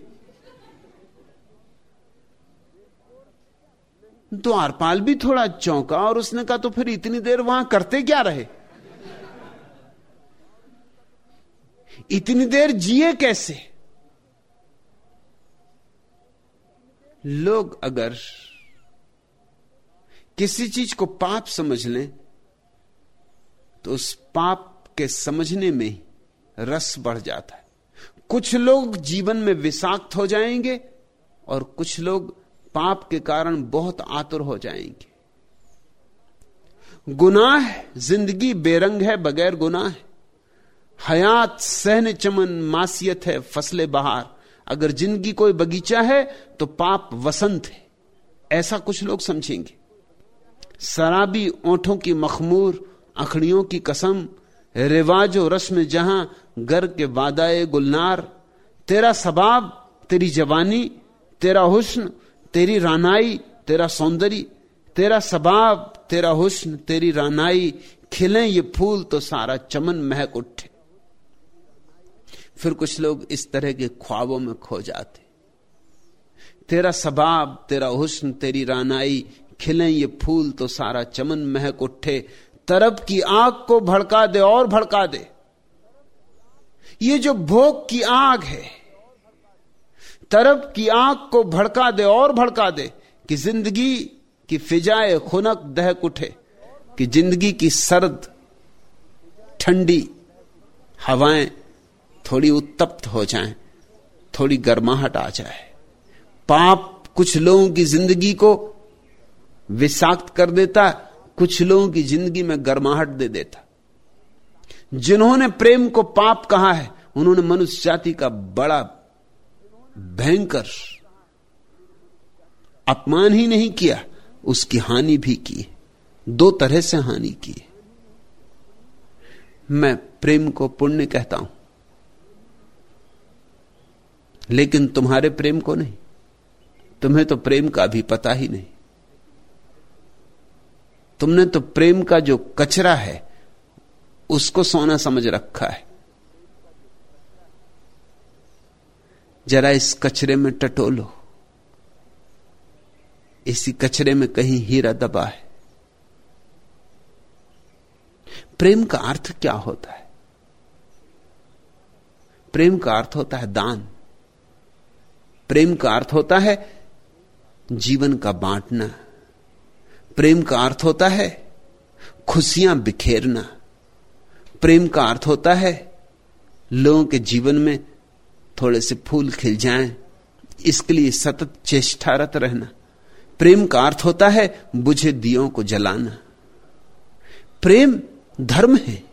द्वारपाल भी थोड़ा चौंका और उसने कहा तो फिर इतनी देर वहाँ करते क्या रहे? इतनी देर जिए कैसे? लोग अगर किसी चीज़ को पाप समझ लें तो उस पाप के समझने में रस बढ़ जाता है। कुछ लोग जीवन में विषाक्त हो जाएँगे और कुछ लोग पाप के कारण बहुत आतुर हो जाएँगे। गुनाह ज़िंदगी बेरंग है, बगैर गुनाह हयात, सहन चमन, मासियत है, फसले बहार। अगर ज़िंदगी कोई बगीचा है तो पाप वसंत है। ऐसा कुछ लोग समझेंगे। शराबी ओठों की मखमूर, अखड़ियों की कसम, रिवाजो रस्म जहाँ घर के वादाए गुलनार। तेरा सबाब, तेरी जवानी, तेरा हुस्न तेरी रानाई, तेरा सौंदर्य, तेरा सबाब तेरा हुस्न, तेरी रानाई, खिले ये फूल तो सारा चमन महक उठे। फिर कुछ लोग इस तरह के ख्वाबों में खो जाते। तेरा सबाब तेरा हुस्न, तेरी रानाई, खिले ये फूल तो सारा चमन महक उठे। तरब की आग को भड़का दे और भड़का दे। ये जो भोग की आग है तरब की आँख को भड़का दे और भड़का दे कि ज़िंदगी की फिजाए खुनक दहक उठे कि ज़िंदगी की सर्द ठंडी हवाएँ थोड़ी उत्तप्त हो जाएँ, थोड़ी गर्माहट आ जाए। पाप कुछ लोगों की ज़िंदगी को विषाक्त कर देता कुछ लोगों की ज़िंदगी में गर्माहट दे देता। जिन्होंने प्रेम को पाप कहा है उन्होंने मनुष्य जाति का बड़ा भयंकर। अपमान ही नहीं किया, उसकी हानि भी की। दो तरह से हानि की। मैं प्रेम को पुण्य कहता हूँ, लेकिन तुम्हारे प्रेम को नहीं। तुम्हें तो प्रेम का भी पता ही नहीं। तुमने तो प्रेम का जो कचरा है, उसको सोना समझ रखा है। जरा इस कचरे में टटोलो इसी कचरे में कहीं हीरा दबा है। प्रेम का अर्थ क्या होता है? प्रेम का अर्थ होता है दान। प्रेम का अर्थ होता है जीवन का बांटना। प्रेम का अर्थ होता है खुशियाँ बिखेरना। प्रेम का अर्थ होता है लोगों के जीवन में थोड़े से फूल खिल जाएँ। इसके लिए सतत चेष्टारत रहना। प्रेम का अर्थ होता है, बुझे दियो को जलाना। प्रेम धर्म है।